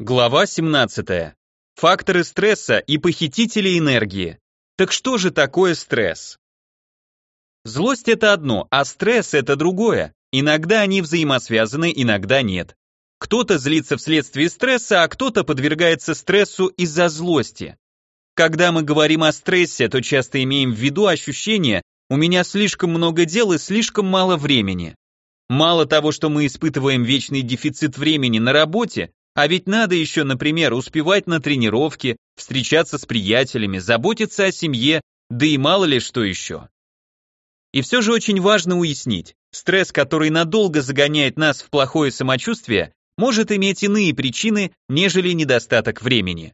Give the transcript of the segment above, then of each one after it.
Глава 17. Факторы стресса и похитители энергии. Так что же такое стресс? Злость это одно, а стресс это другое. Иногда они взаимосвязаны, иногда нет. Кто-то злится вследствие стресса, а кто-то подвергается стрессу из-за злости. Когда мы говорим о стрессе, то часто имеем в виду ощущение «у меня слишком много дел и слишком мало времени». Мало того, что мы испытываем вечный дефицит времени на работе, а ведь надо еще, например, успевать на тренировки, встречаться с приятелями, заботиться о семье, да и мало ли что еще. И все же очень важно уяснить, стресс, который надолго загоняет нас в плохое самочувствие, может иметь иные причины, нежели недостаток времени.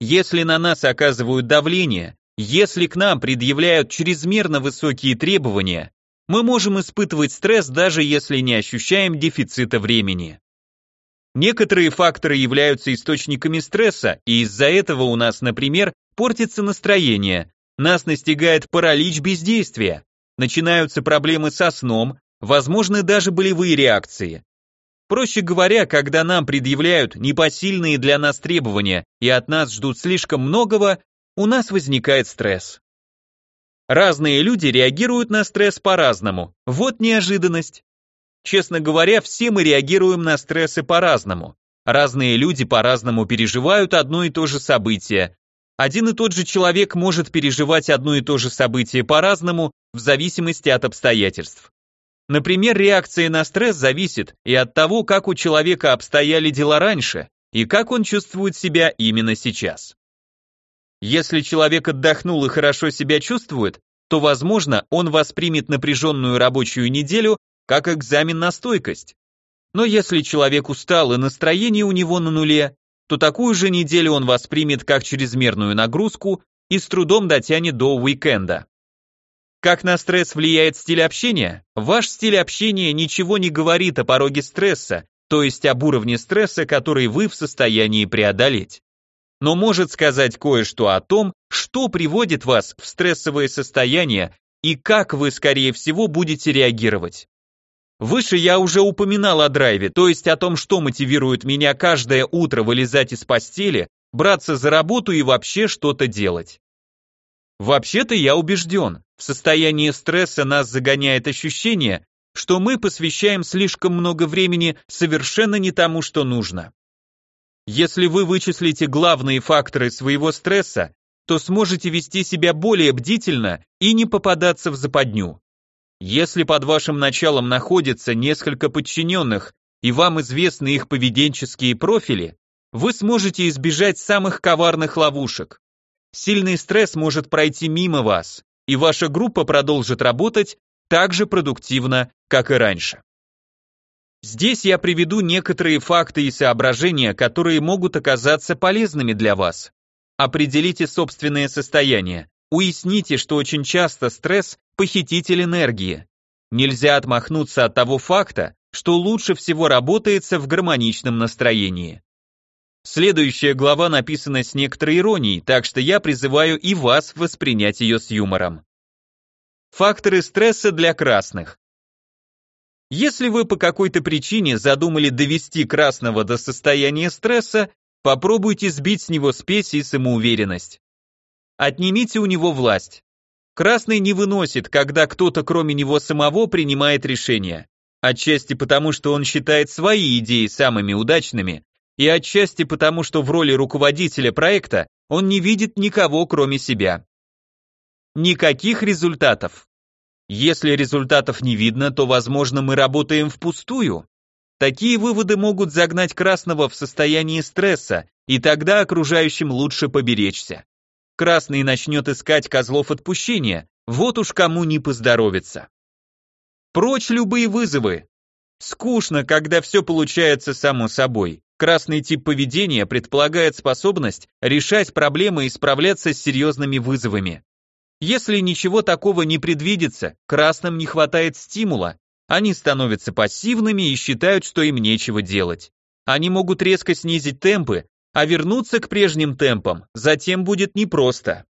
Если на нас оказывают давление, если к нам предъявляют чрезмерно высокие требования, мы можем испытывать стресс даже если не ощущаем дефицита времени. Некоторые факторы являются источниками стресса, и из-за этого у нас, например, портится настроение, нас настигает паралич бездействия, начинаются проблемы со сном, возможны даже болевые реакции. Проще говоря, когда нам предъявляют непосильные для нас требования и от нас ждут слишком многого, у нас возникает стресс. Разные люди реагируют на стресс по-разному. Вот неожиданность. Честно говоря, все мы реагируем на стрессы по-разному. Разные люди по-разному переживают одно и то же событие. Один и тот же человек может переживать одно и то же событие по-разному в зависимости от обстоятельств. Например, реакция на стресс зависит и от того, как у человека обстояли дела раньше, и как он чувствует себя именно сейчас. Если человек отдохнул и хорошо себя чувствует, то, возможно, он воспримет напряженную рабочую неделю как экзамен на стойкость. Но если человек устал и настроение у него на нуле, то такую же неделю он воспримет как чрезмерную нагрузку и с трудом дотянет до уикенда. Как на стресс влияет стиль общения? Ваш стиль общения ничего не говорит о пороге стресса, то есть об уровне стресса, который вы в состоянии преодолеть. Но может сказать кое-что о том, что приводит вас в стрессовое состояние и как вы, скорее всего, будете реагировать. Выше я уже упоминал о драйве, то есть о том, что мотивирует меня каждое утро вылезать из постели, браться за работу и вообще что-то делать. Вообще-то я убежден, в состоянии стресса нас загоняет ощущение, что мы посвящаем слишком много времени совершенно не тому, что нужно. Если вы вычислите главные факторы своего стресса, то сможете вести себя более бдительно и не попадаться в западню. Если под вашим началом находится несколько подчиненных и вам известны их поведенческие профили, вы сможете избежать самых коварных ловушек. Сильный стресс может пройти мимо вас, и ваша группа продолжит работать так же продуктивно, как и раньше. Здесь я приведу некоторые факты и соображения, которые могут оказаться полезными для вас. Определите собственное состояние, уясните, что очень часто стресс похититель энергии. Нельзя отмахнуться от того факта, что лучше всего работается в гармоничном настроении. Следующая глава написана с некоторой иронией, так что я призываю и вас воспринять ее с юмором. Факторы стресса для красных. Если вы по какой-то причине задумали довести красного до состояния стресса, попробуйте сбить с него спесь и самоуверенность. Отнимите у него власть. Красный не выносит, когда кто-то кроме него самого принимает решения. Отчасти потому, что он считает свои идеи самыми удачными, и отчасти потому, что в роли руководителя проекта он не видит никого кроме себя. Никаких результатов. Если результатов не видно, то, возможно, мы работаем впустую. Такие выводы могут загнать красного в состояние стресса, и тогда окружающим лучше поберечься. Красный начнет искать козлов отпущения, вот уж кому не поздоровится. Прочь любые вызовы. Скучно, когда все получается само собой. Красный тип поведения предполагает способность решать проблемы и справляться с серьезными вызовами. Если ничего такого не предвидится, красным не хватает стимула, они становятся пассивными и считают, что им нечего делать. Они могут резко снизить темпы, а вернуться к прежним темпам затем будет непросто.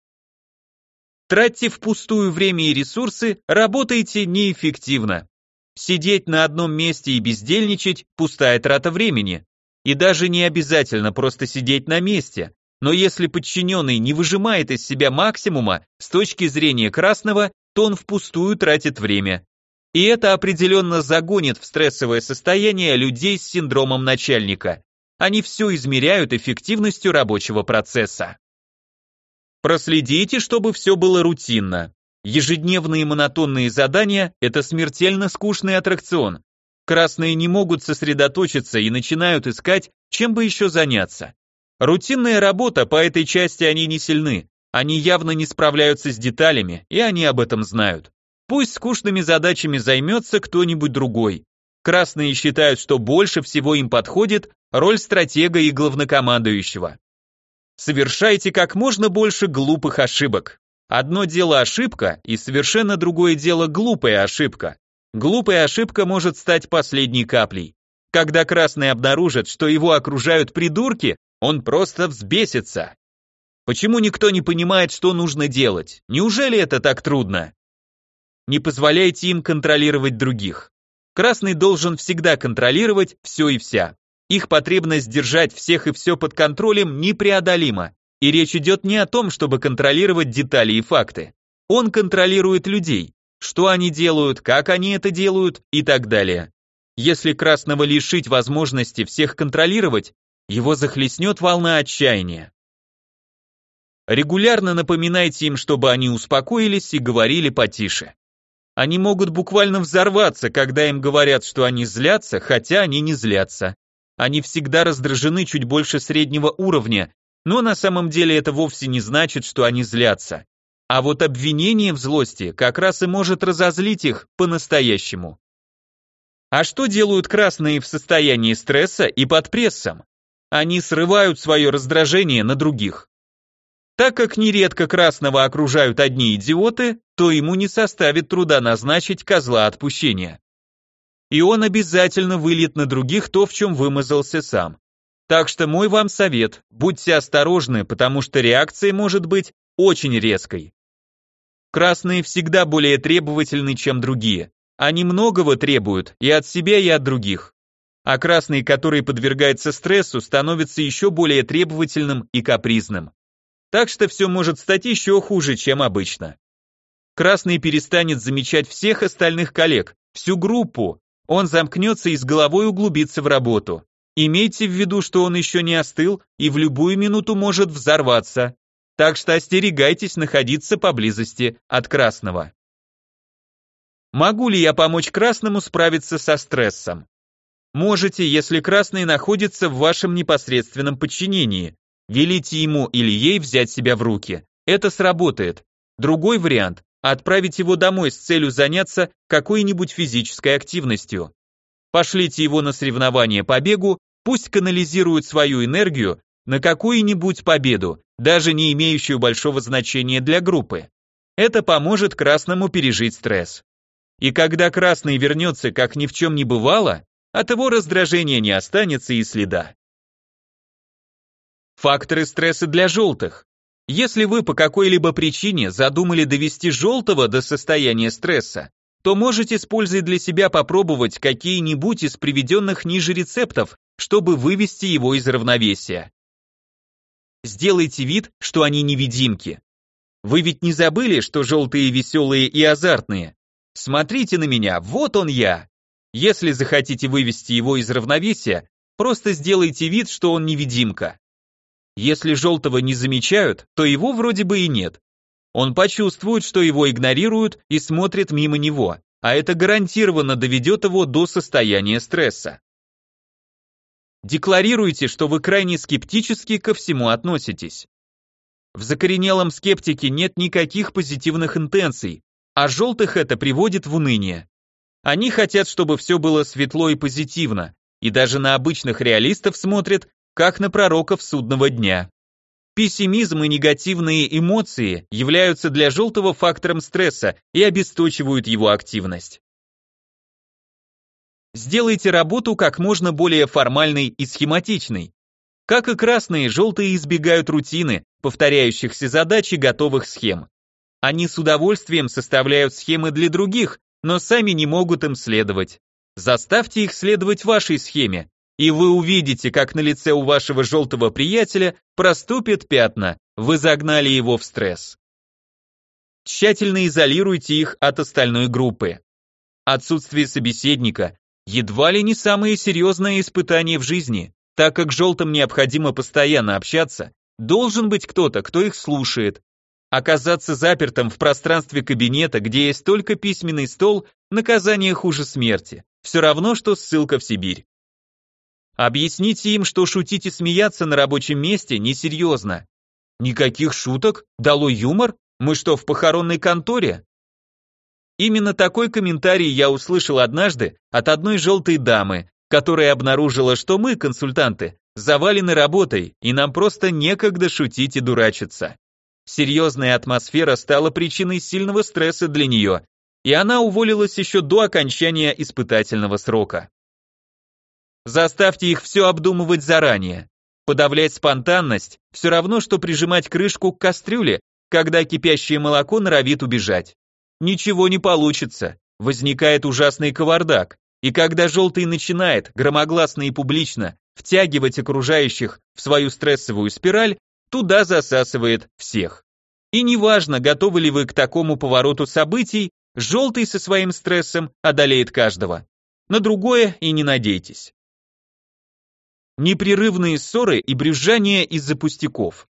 Тратьте впустую время и ресурсы, работайте неэффективно. Сидеть на одном месте и бездельничать – пустая трата времени. И даже не обязательно просто сидеть на месте, но если подчиненный не выжимает из себя максимума с точки зрения красного, то он впустую тратит время. И это определенно загонит в стрессовое состояние людей с синдромом начальника. Они все измеряют эффективностью рабочего процесса. Проследите, чтобы все было рутинно. Ежедневные монотонные задания – это смертельно скучный аттракцион. Красные не могут сосредоточиться и начинают искать, чем бы еще заняться. Рутинная работа, по этой части они не сильны. Они явно не справляются с деталями, и они об этом знают. Пусть скучными задачами займется кто-нибудь другой. Красные считают, что больше всего им подходит роль стратега и главнокомандующего. Совершайте как можно больше глупых ошибок. Одно дело ошибка, и совершенно другое дело глупая ошибка. Глупая ошибка может стать последней каплей. Когда красный обнаружит, что его окружают придурки, он просто взбесится. Почему никто не понимает, что нужно делать? Неужели это так трудно? Не позволяйте им контролировать других. Красный должен всегда контролировать все и вся. Их потребность держать всех и все под контролем непреодолима. И речь идет не о том, чтобы контролировать детали и факты. Он контролирует людей, что они делают, как они это делают и так далее. Если Красного лишить возможности всех контролировать, его захлестнет волна отчаяния. Регулярно напоминайте им, чтобы они успокоились и говорили потише. Они могут буквально взорваться, когда им говорят, что они злятся, хотя они не злятся. Они всегда раздражены чуть больше среднего уровня, но на самом деле это вовсе не значит, что они злятся. А вот обвинение в злости как раз и может разозлить их по-настоящему. А что делают красные в состоянии стресса и под прессом? Они срывают свое раздражение на других. Так как нередко красного окружают одни идиоты, то ему не составит труда назначить козла отпущения и он обязательно выльет на других то, в чем вымазался сам. Так что мой вам совет, будьте осторожны, потому что реакция может быть очень резкой. Красные всегда более требовательны, чем другие. Они многого требуют и от себя, и от других. А красный, который подвергается стрессу, становится еще более требовательным и капризным. Так что все может стать еще хуже, чем обычно. Красный перестанет замечать всех остальных коллег, всю группу, он замкнется и с головой углубится в работу. Имейте в виду, что он еще не остыл и в любую минуту может взорваться. Так что остерегайтесь находиться поблизости от красного. Могу ли я помочь красному справиться со стрессом? Можете, если красный находится в вашем непосредственном подчинении. Велите ему или ей взять себя в руки. Это сработает. Другой вариант отправить его домой с целью заняться какой-нибудь физической активностью. Пошлите его на соревнования по бегу, пусть канализирует свою энергию на какую-нибудь победу, даже не имеющую большого значения для группы. Это поможет красному пережить стресс. И когда красный вернется, как ни в чем не бывало, от его раздражения не останется и следа. Факторы стресса для желтых. Если вы по какой-либо причине задумали довести желтого до состояния стресса, то можете с пользой для себя попробовать какие-нибудь из приведенных ниже рецептов, чтобы вывести его из равновесия. Сделайте вид, что они невидимки. Вы ведь не забыли, что желтые веселые и азартные? Смотрите на меня, вот он я. Если захотите вывести его из равновесия, просто сделайте вид, что он невидимка. Если желтого не замечают, то его вроде бы и нет. Он почувствует, что его игнорируют и смотрит мимо него, а это гарантированно доведет его до состояния стресса. Декларируйте, что вы крайне скептически ко всему относитесь. В закоренелом скептике нет никаких позитивных интенций, а желтых это приводит в уныние. Они хотят, чтобы все было светло и позитивно, и даже на обычных реалистов смотрят как на пророков судного дня. Пессимизм и негативные эмоции являются для желтого фактором стресса и обесточивают его активность. Сделайте работу как можно более формальной и схематичной. Как и красные, желтые избегают рутины, повторяющихся задач и готовых схем. Они с удовольствием составляют схемы для других, но сами не могут им следовать. Заставьте их следовать вашей схеме, и вы увидите, как на лице у вашего желтого приятеля проступят пятна, вы загнали его в стресс. Тщательно изолируйте их от остальной группы. Отсутствие собеседника едва ли не самое серьезное испытание в жизни, так как желтым необходимо постоянно общаться, должен быть кто-то, кто их слушает. Оказаться запертым в пространстве кабинета, где есть только письменный стол, наказание хуже смерти. Все равно, что ссылка в Сибирь. Объясните им, что шутить и смеяться на рабочем месте несерьезно. Никаких шуток? Дало юмор? Мы что, в похоронной конторе? Именно такой комментарий я услышал однажды от одной желтой дамы, которая обнаружила, что мы, консультанты, завалены работой, и нам просто некогда шутить и дурачиться. Серьезная атмосфера стала причиной сильного стресса для нее, и она уволилась еще до окончания испытательного срока. Заставьте их все обдумывать заранее. Подавлять спонтанность – все равно, что прижимать крышку к кастрюле, когда кипящее молоко норовит убежать. Ничего не получится, возникает ужасный кавардак, и когда желтый начинает, громогласно и публично, втягивать окружающих в свою стрессовую спираль, туда засасывает всех. И неважно, готовы ли вы к такому повороту событий, желтый со своим стрессом одолеет каждого. На другое и не надейтесь непрерывные ссоры и брюзжание из-за пустяков.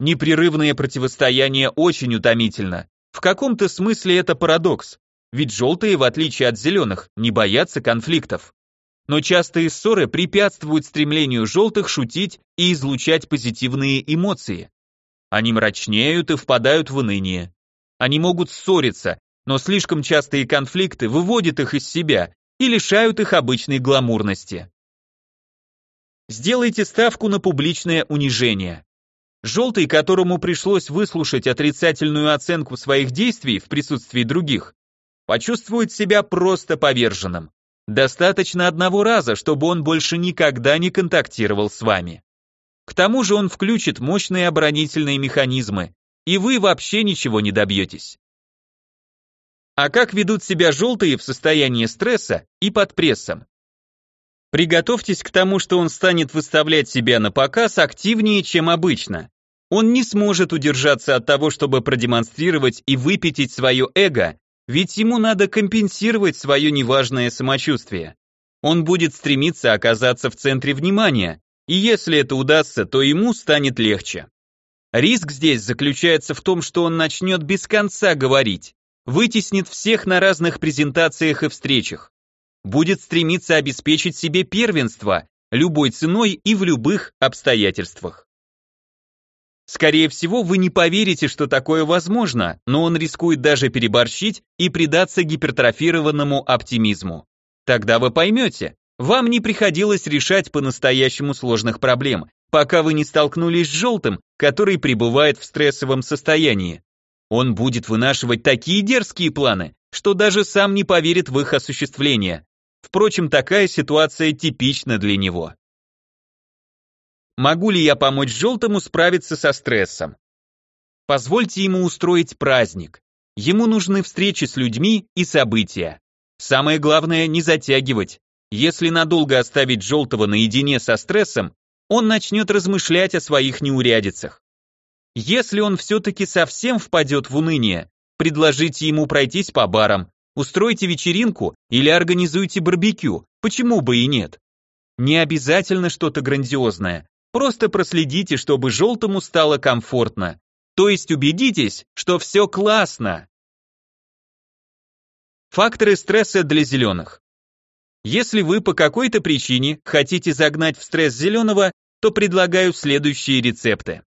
Непрерывное противостояние очень утомительно. В каком-то смысле это парадокс, ведь желтые, в отличие от зеленых, не боятся конфликтов. Но частые ссоры препятствуют стремлению желтых шутить и излучать позитивные эмоции. Они мрачнеют и впадают в уныние. Они могут ссориться, но слишком частые конфликты выводят их из себя и лишают их обычной гламурности. Сделайте ставку на публичное унижение. Желтый, которому пришлось выслушать отрицательную оценку своих действий в присутствии других, почувствует себя просто поверженным. Достаточно одного раза, чтобы он больше никогда не контактировал с вами. К тому же он включит мощные оборонительные механизмы, и вы вообще ничего не добьетесь. А как ведут себя желтые в состоянии стресса и под прессом? Приготовьтесь к тому, что он станет выставлять себя на показ активнее, чем обычно. Он не сможет удержаться от того, чтобы продемонстрировать и выпятить свое эго, ведь ему надо компенсировать свое неважное самочувствие. Он будет стремиться оказаться в центре внимания, и если это удастся, то ему станет легче. Риск здесь заключается в том, что он начнет без конца говорить, вытеснит всех на разных презентациях и встречах, будет стремиться обеспечить себе первенство любой ценой и в любых обстоятельствах. Скорее всего, вы не поверите, что такое возможно, но он рискует даже переборщить и предаться гипертрофированному оптимизму. Тогда вы поймете, вам не приходилось решать по-настоящему сложных проблем, пока вы не столкнулись с желтым, который пребывает в стрессовом состоянии. Он будет вынашивать такие дерзкие планы, что даже сам не поверит в их осуществление, Впрочем, такая ситуация типична для него. Могу ли я помочь желтому справиться со стрессом? Позвольте ему устроить праздник. Ему нужны встречи с людьми и события. Самое главное не затягивать. Если надолго оставить желтого наедине со стрессом, он начнет размышлять о своих неурядицах. Если он все-таки совсем впадет в уныние, предложите ему пройтись по барам, Устройте вечеринку или организуйте барбекю, почему бы и нет? Не обязательно что-то грандиозное, просто проследите, чтобы желтому стало комфортно. То есть убедитесь, что все классно. Факторы стресса для зеленых. Если вы по какой-то причине хотите загнать в стресс зеленого, то предлагаю следующие рецепты.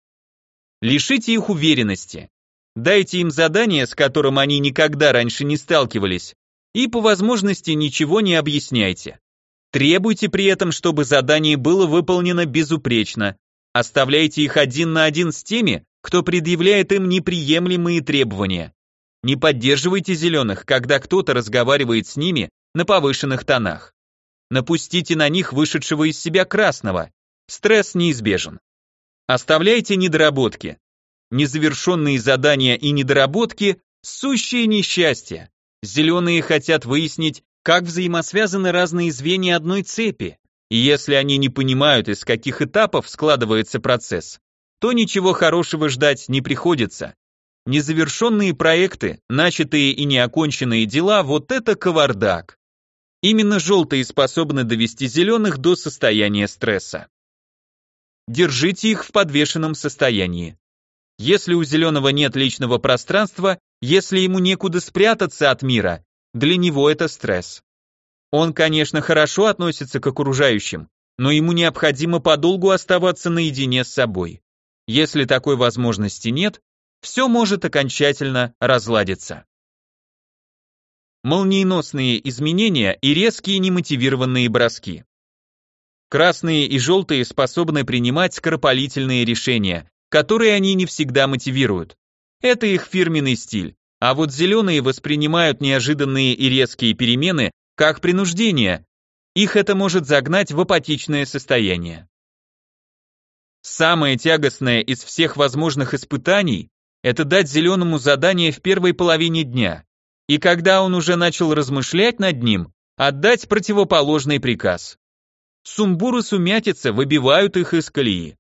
Лишите их уверенности. Дайте им задание, с которым они никогда раньше не сталкивались, и по возможности ничего не объясняйте. Требуйте при этом, чтобы задание было выполнено безупречно. Оставляйте их один на один с теми, кто предъявляет им неприемлемые требования. Не поддерживайте зеленых, когда кто-то разговаривает с ними на повышенных тонах. Напустите на них вышедшего из себя красного. Стресс неизбежен. Оставляйте недоработки. Незавершенные задания и недоработки – сущее несчастье. Зеленые хотят выяснить, как взаимосвязаны разные звенья одной цепи. И если они не понимают, из каких этапов складывается процесс, то ничего хорошего ждать не приходится. Незавершенные проекты, начатые и неоконченные дела – вот это кавардак. Именно желтые способны довести зеленых до состояния стресса. Держите их в подвешенном состоянии. Если у зеленого нет личного пространства, если ему некуда спрятаться от мира, для него это стресс. Он, конечно, хорошо относится к окружающим, но ему необходимо подолгу оставаться наедине с собой. Если такой возможности нет, все может окончательно разладиться. Молниеносные изменения и резкие немотивированные броски. Красные и желтые способны принимать скоропалительные решения, которые они не всегда мотивируют. Это их фирменный стиль. А вот зеленые воспринимают неожиданные и резкие перемены как принуждение. Их это может загнать в апатичное состояние. Самое тягостное из всех возможных испытаний – это дать зеленому задание в первой половине дня, и когда он уже начал размышлять над ним, отдать противоположный приказ. Сумбур и сумятица выбивают их из колеи.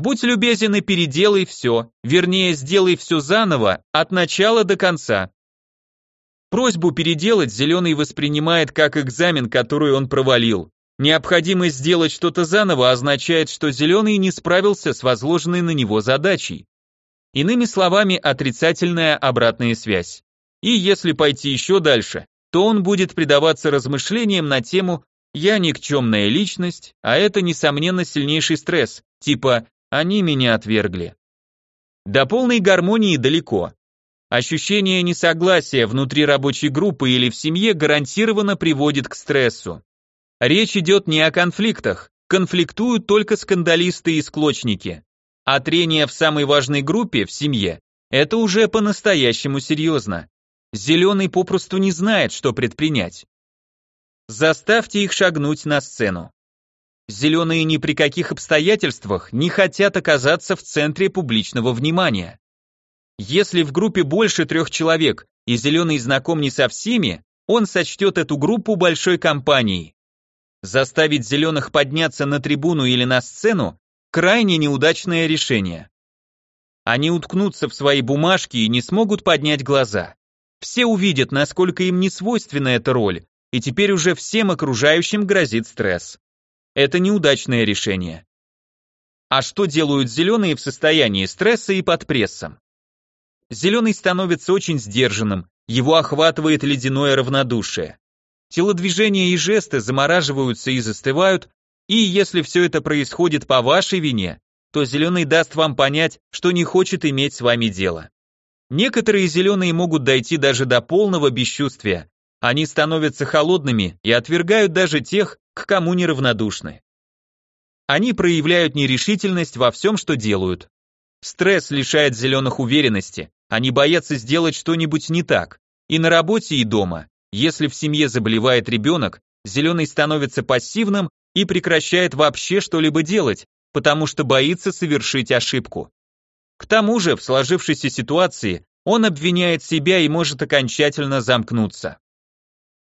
Будь любезен и переделай все, вернее, сделай все заново, от начала до конца. Просьбу переделать Зеленый воспринимает как экзамен, который он провалил. Необходимость сделать что-то заново означает, что Зеленый не справился с возложенной на него задачей. Иными словами, отрицательная обратная связь. И если пойти еще дальше, то он будет предаваться размышлениям на тему «я никчемная личность», а это, несомненно, сильнейший стресс, типа «они меня отвергли». До полной гармонии далеко. Ощущение несогласия внутри рабочей группы или в семье гарантированно приводит к стрессу. Речь идет не о конфликтах, конфликтуют только скандалисты и склочники. А трение в самой важной группе, в семье, это уже по-настоящему серьезно. Зеленый попросту не знает, что предпринять. Заставьте их шагнуть на сцену. Зеленые ни при каких обстоятельствах не хотят оказаться в центре публичного внимания. Если в группе больше трех человек и зеленый знаком не со всеми, он сочтет эту группу большой компанией. Заставить зеленых подняться на трибуну или на сцену – крайне неудачное решение. Они уткнутся в свои бумажки и не смогут поднять глаза. Все увидят, насколько им не свойственна эта роль, и теперь уже всем окружающим грозит стресс. Это неудачное решение. А что делают зеленые в состоянии стресса и под прессом? Зеленый становится очень сдержанным, его охватывает ледяное равнодушие. Телодвижения и жесты замораживаются и застывают, и если все это происходит по вашей вине, то зеленый даст вам понять, что не хочет иметь с вами дело. Некоторые зеленые могут дойти даже до полного бесчувствия. Они становятся холодными и отвергают даже тех, к кому неравнодушны. Они проявляют нерешительность во всем, что делают. Стресс лишает зеленых уверенности, они боятся сделать что-нибудь не так, и на работе, и дома. Если в семье заболевает ребенок, зеленый становится пассивным и прекращает вообще что-либо делать, потому что боится совершить ошибку. К тому же, в сложившейся ситуации, он обвиняет себя и может окончательно замкнуться.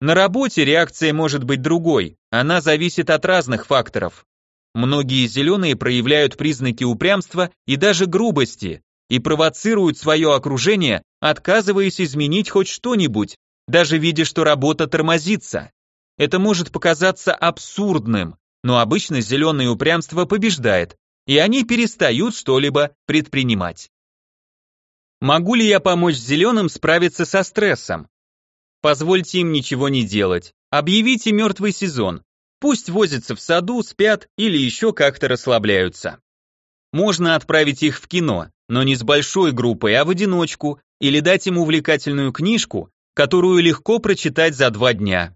На работе реакция может быть другой, она зависит от разных факторов. Многие зеленые проявляют признаки упрямства и даже грубости и провоцируют свое окружение, отказываясь изменить хоть что-нибудь, даже видя, что работа тормозится. Это может показаться абсурдным, но обычно зеленое упрямство побеждает, и они перестают что-либо предпринимать. Могу ли я помочь зеленым справиться со стрессом? Позвольте им ничего не делать. Объявите мертвый сезон. Пусть возятся в саду, спят или еще как-то расслабляются. Можно отправить их в кино, но не с большой группой, а в одиночку, или дать им увлекательную книжку, которую легко прочитать за два дня.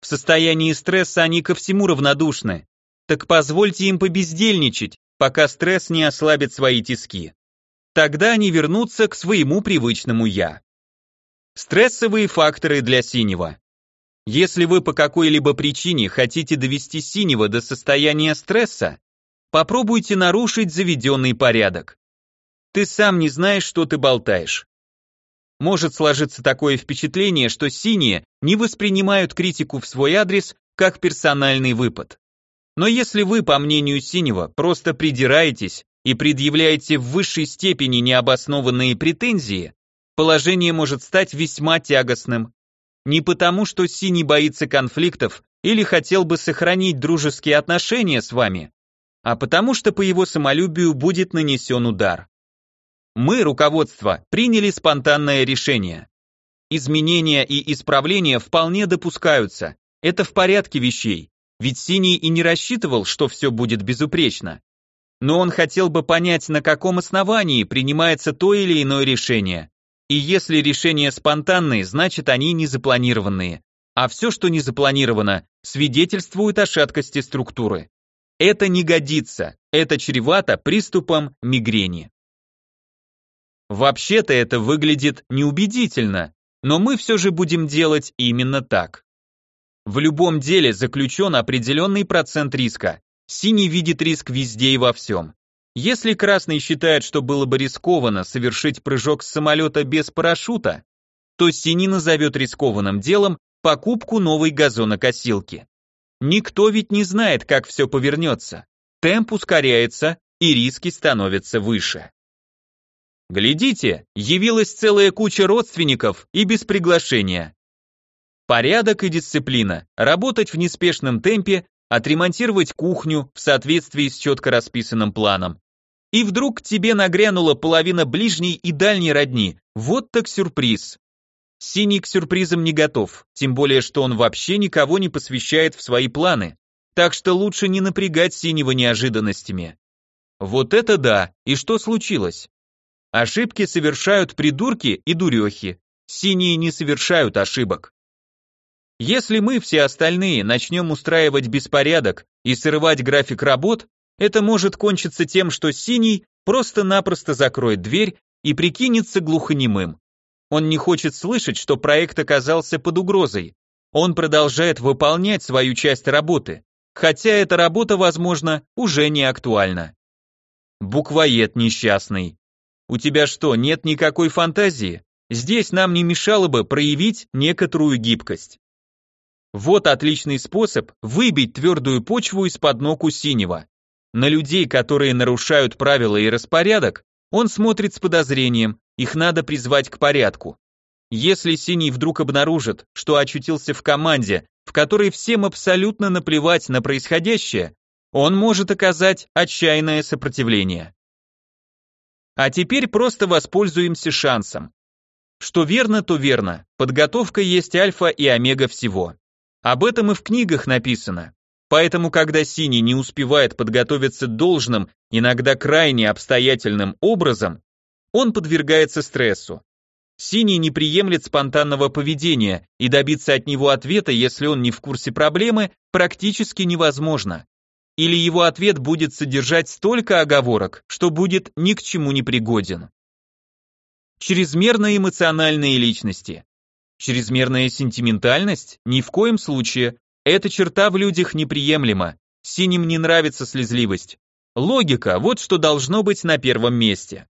В состоянии стресса они ко всему равнодушны. Так позвольте им побездельничать, пока стресс не ослабит свои тиски. Тогда они вернутся к своему привычному «я». Стрессовые факторы для синего. Если вы по какой-либо причине хотите довести синего до состояния стресса, попробуйте нарушить заведенный порядок. Ты сам не знаешь, что ты болтаешь. Может сложиться такое впечатление, что синие не воспринимают критику в свой адрес как персональный выпад. Но если вы, по мнению Синего, просто придираетесь и предъявляете в высшей степени необоснованные претензии, положение может стать весьма тягостным. Не потому, что Синий боится конфликтов или хотел бы сохранить дружеские отношения с вами, а потому что по его самолюбию будет нанесен удар. Мы, руководство, приняли спонтанное решение. Изменения и исправления вполне допускаются. Это в порядке вещей, ведь Синий и не рассчитывал, что все будет безупречно. Но он хотел бы понять, на каком основании принимается то или иное решение. И если решения спонтанные, значит они не запланированные. А все, что не запланировано, свидетельствует о шаткости структуры. Это не годится, это чревато приступом мигрени. Вообще-то это выглядит неубедительно, но мы все же будем делать именно так. В любом деле заключен определенный процент риска. Синий видит риск везде и во всем. Если красный считает, что было бы рискованно совершить прыжок с самолета без парашюта, то синий назовет рискованным делом покупку новой газонокосилки. Никто ведь не знает, как все повернется. Темп ускоряется, и риски становятся выше. Глядите, явилась целая куча родственников и без приглашения. Порядок и дисциплина, работать в неспешном темпе, отремонтировать кухню в соответствии с четко расписанным планом. И вдруг к тебе нагрянула половина ближней и дальней родни. Вот так сюрприз. Синий к сюрпризам не готов, тем более что он вообще никого не посвящает в свои планы. Так что лучше не напрягать синего неожиданностями. Вот это да, и что случилось? Ошибки совершают придурки и дурехи. Синие не совершают ошибок. Если мы все остальные начнем устраивать беспорядок и срывать график работ, это может кончиться тем, что синий просто-напросто закроет дверь и прикинется глухонемым. Он не хочет слышать, что проект оказался под угрозой. Он продолжает выполнять свою часть работы, хотя эта работа, возможно, уже не актуальна. Буквоед несчастный. У тебя что, нет никакой фантазии? Здесь нам не мешало бы проявить некоторую гибкость. Вот отличный способ выбить твердую почву из-под ног у синего. На людей, которые нарушают правила и распорядок, он смотрит с подозрением, их надо призвать к порядку. Если Синий вдруг обнаружит, что очутился в команде, в которой всем абсолютно наплевать на происходящее, он может оказать отчаянное сопротивление. А теперь просто воспользуемся шансом. Что верно, то верно. Подготовка есть альфа и омега всего. Об этом и в книгах написано. Поэтому, когда Синий не успевает подготовиться должным, иногда крайне обстоятельным образом, он подвергается стрессу. Синий не приемлет спонтанного поведения, и добиться от него ответа, если он не в курсе проблемы, практически невозможно. Или его ответ будет содержать столько оговорок, что будет ни к чему не пригоден. Чрезмерно эмоциональные личности. Чрезмерная сентиментальность? Ни в коем случае. Эта черта в людях неприемлема. Синим не нравится слезливость. Логика – вот что должно быть на первом месте.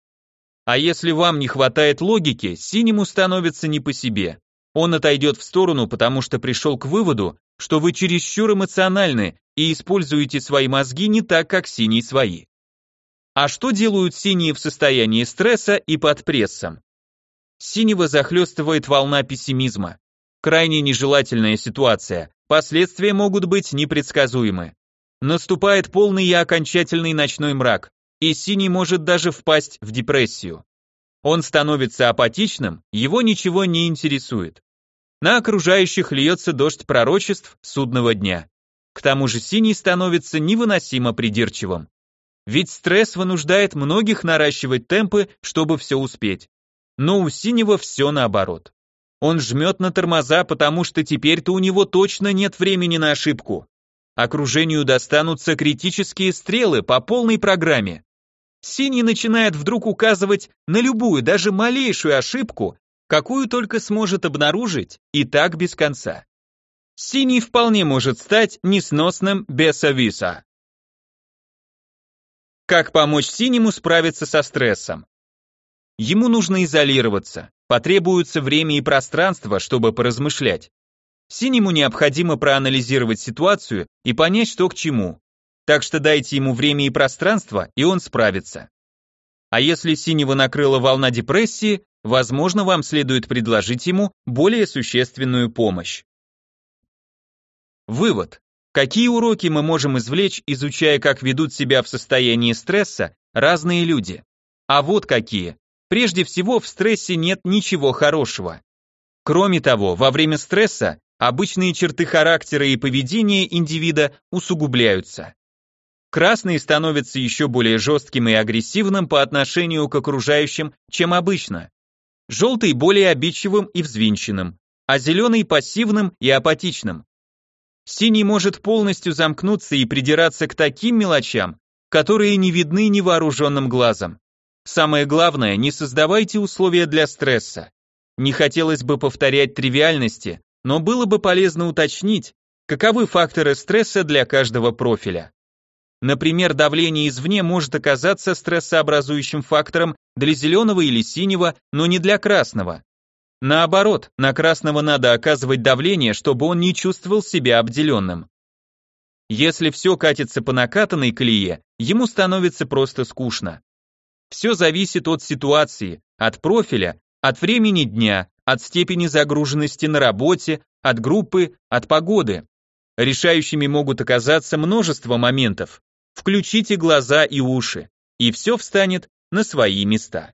А если вам не хватает логики, синему становится не по себе. Он отойдет в сторону, потому что пришел к выводу, что вы чересчур эмоциональны и используете свои мозги не так, как синие свои. А что делают синие в состоянии стресса и под прессом? Синего захлестывает волна пессимизма. Крайне нежелательная ситуация, последствия могут быть непредсказуемы. Наступает полный и окончательный ночной мрак, и синий может даже впасть в депрессию. Он становится апатичным, его ничего не интересует. На окружающих льется дождь пророчеств судного дня. К тому же синий становится невыносимо придирчивым. Ведь стресс вынуждает многих наращивать темпы, чтобы все успеть. Но у синего все наоборот. Он жмет на тормоза, потому что теперь-то у него точно нет времени на ошибку. Окружению достанутся критические стрелы по полной программе. Синий начинает вдруг указывать на любую, даже малейшую ошибку, какую только сможет обнаружить, и так без конца. Синий вполне может стать несносным бесовиса. Как помочь синему справиться со стрессом? Ему нужно изолироваться, потребуется время и пространство, чтобы поразмышлять. Синему необходимо проанализировать ситуацию и понять, что к чему. Так что дайте ему время и пространство, и он справится. А если синего накрыла волна депрессии, возможно, вам следует предложить ему более существенную помощь. Вывод. Какие уроки мы можем извлечь, изучая, как ведут себя в состоянии стресса разные люди? А вот какие. Прежде всего, в стрессе нет ничего хорошего. Кроме того, во время стресса обычные черты характера и поведения индивида усугубляются. Красный становится еще более жестким и агрессивным по отношению к окружающим, чем обычно. Желтый более обидчивым и взвинченным, а зеленый пассивным и апатичным. Синий может полностью замкнуться и придираться к таким мелочам, которые не видны невооруженным глазом. Самое главное, не создавайте условия для стресса. Не хотелось бы повторять тривиальности, но было бы полезно уточнить, каковы факторы стресса для каждого профиля. Например, давление извне может оказаться стрессообразующим фактором для зеленого или синего, но не для красного. Наоборот, на красного надо оказывать давление, чтобы он не чувствовал себя обделенным. Если все катится по накатанной колее, ему становится просто скучно. Все зависит от ситуации, от профиля, от времени дня, от степени загруженности на работе, от группы, от погоды. Решающими могут оказаться множество моментов. Включите глаза и уши, и все встанет на свои места.